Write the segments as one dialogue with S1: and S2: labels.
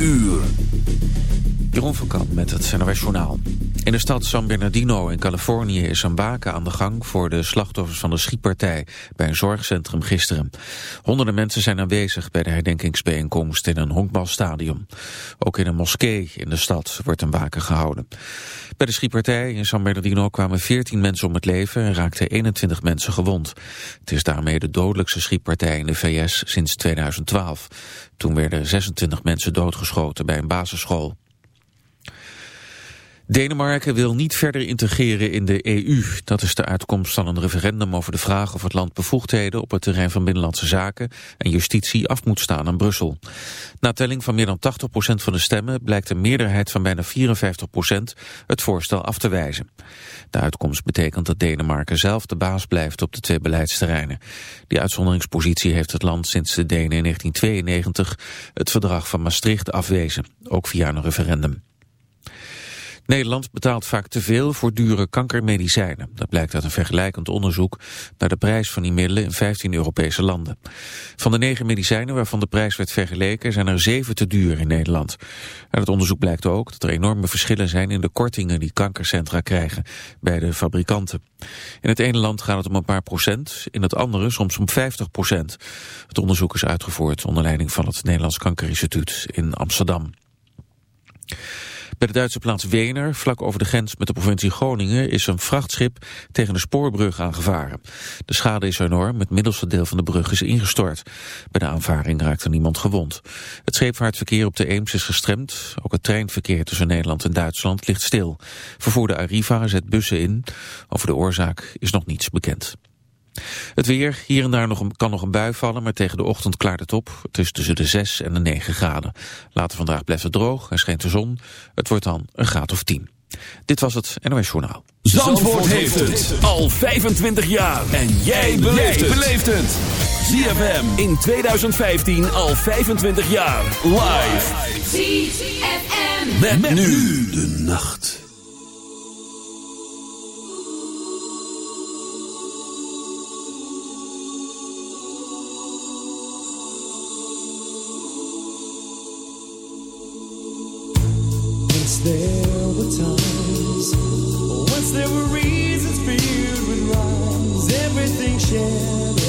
S1: uur.
S2: Jeroen met het NOS Journaal. In de stad San Bernardino in Californië is een waken aan de gang... voor de slachtoffers van de schietpartij bij een zorgcentrum gisteren. Honderden mensen zijn aanwezig bij de herdenkingsbijeenkomst in een honkbalstadion. Ook in een moskee in de stad wordt een waken gehouden. Bij de schietpartij in San Bernardino kwamen 14 mensen om het leven... en raakten 21 mensen gewond. Het is daarmee de dodelijkste schietpartij in de VS sinds 2012. Toen werden 26 mensen doodgeschoten bij een basisschool. Denemarken wil niet verder integreren in de EU. Dat is de uitkomst van een referendum over de vraag of het land bevoegdheden op het terrein van binnenlandse zaken en justitie af moet staan aan Brussel. Na telling van meer dan 80% van de stemmen blijkt een meerderheid van bijna 54% het voorstel af te wijzen. De uitkomst betekent dat Denemarken zelf de baas blijft op de twee beleidsterreinen. Die uitzonderingspositie heeft het land sinds de Denen in 1992 het verdrag van Maastricht afwezen, ook via een referendum. Nederland betaalt vaak te veel voor dure kankermedicijnen. Dat blijkt uit een vergelijkend onderzoek naar de prijs van die middelen in 15 Europese landen. Van de negen medicijnen waarvan de prijs werd vergeleken zijn er zeven te duur in Nederland. Uit het onderzoek blijkt ook dat er enorme verschillen zijn in de kortingen die kankercentra krijgen bij de fabrikanten. In het ene land gaat het om een paar procent, in het andere soms om 50 procent. Het onderzoek is uitgevoerd onder leiding van het Nederlands Kankerinstituut in Amsterdam. Bij de Duitse plaats Wener, vlak over de grens met de provincie Groningen, is een vrachtschip tegen de spoorbrug aangevaren. De schade is enorm, het middelste deel van de brug is ingestort. Bij de aanvaring raakte niemand gewond. Het scheepvaartverkeer op de Eems is gestremd. Ook het treinverkeer tussen Nederland en Duitsland ligt stil. Vervoerde Arriva zet bussen in. Over de oorzaak is nog niets bekend. Het weer, hier en daar nog een, kan nog een bui vallen, maar tegen de ochtend klaart het op. Het is tussen de 6 en de 9 graden. Later vandaag blijft het droog en schijnt de zon. Het wordt dan een graad of 10. Dit was het NOS Journaal.
S1: Zandvoort, heeft het al 25 jaar. En jij beleeft het. ZFM in 2015 al 25 jaar. Live. ZFM. met nu de nacht.
S3: There were times, once there were reasons filled with everything shared,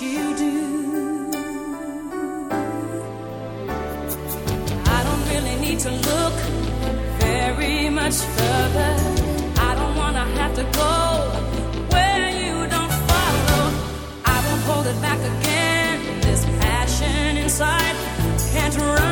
S3: you
S4: do. I don't really need to look very much further. I don't wanna have to go where you don't follow. I won't hold it back again. This passion inside can't run.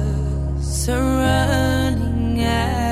S3: are running out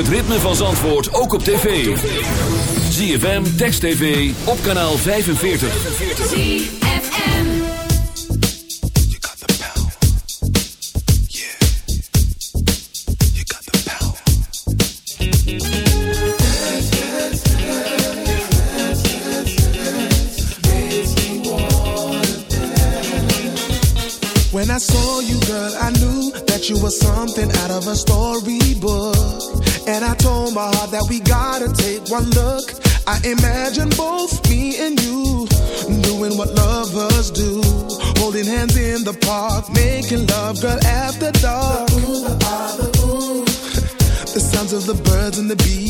S5: het ritme van Zandvoort ook op tv. ZFM, Text TV, op kanaal 45. ZFM You got the power. Yeah. You got the power.
S6: When I saw you, girl, I knew that you were something out of a storybook that we gotta take one look. I imagine both me and you doing what lovers do, holding hands in the park, making love, girl, after dark. The, ooh, the, ah, the, ooh. the sounds of the birds and the bees,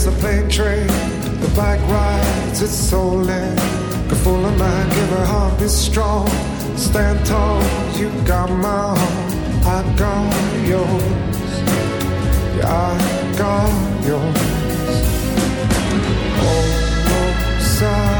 S7: is a plane train. The bike rides its soul in. Go full of mind, give her heart be strong. Stand tall, you got my heart. I got yours. Yeah, I got yours. Oh, oh, sorry.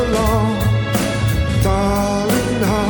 S8: so
S5: long,
S9: darling.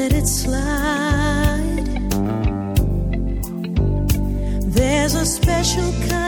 S6: let it
S10: slide. There's a
S11: special kind.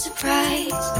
S11: surprise.